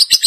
you